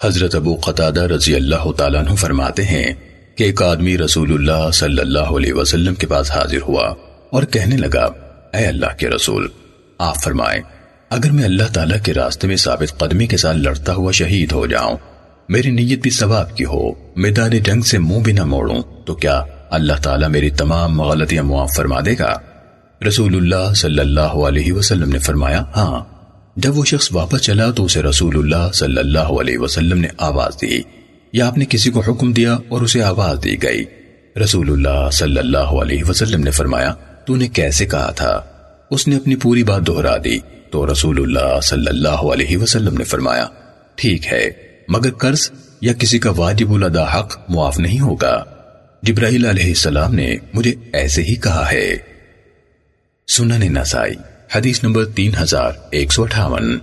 حضرت ابو قطادہ رضی اللہ تعالیٰ عنہ فرماتے ہیں کہ ایک آدمی رسول اللہ صلی اللہ علیہ وسلم کے پاس حاضر ہوا اور کہنے لگا، اے اللہ کے رسول، آپ فرمائیں، اگر میں اللہ تعالیٰ کے راستے میں ثابت قدمی کے ساتھ لڑتا ہوا شہید ہو جاؤں، میری نیت بھی ثواب کی ہو میدان جنگ سے منہ بھی نہ موڑوں، تو کیا اللہ تعالیٰ میری تمام غلطیاں معاف فرما دے گا؟ رسول اللہ صلی اللہ علیہ وسلم نے فرمایا ہاں۔ جب وہ شخص واپس چلا تو اسے رسول اللہ صلی اللہ علیہ وسلم نے آواز دی۔ یا آپ نے کسی کو حکم دیا اور اسے آواز دی گئی۔ رسول اللہ صلی اللہ علیہ وسلم نے فرمایا، تو نے کیسے کہا تھا؟ اس نے اپنی پوری بات دہرا دی۔ تو رسول اللہ صلی اللہ علیہ وسلم نے فرمایا، ٹھیک ہے، مگر قرض یا کسی کا واجب الادا حق معاف نہیں ہوگا۔ جبرائیل علیہ السلام نے مجھے ایسے ہی کہا ہے۔ سنن نسائی۔ حدیث نمبر تین ہزار ایک سو اٹھاون۔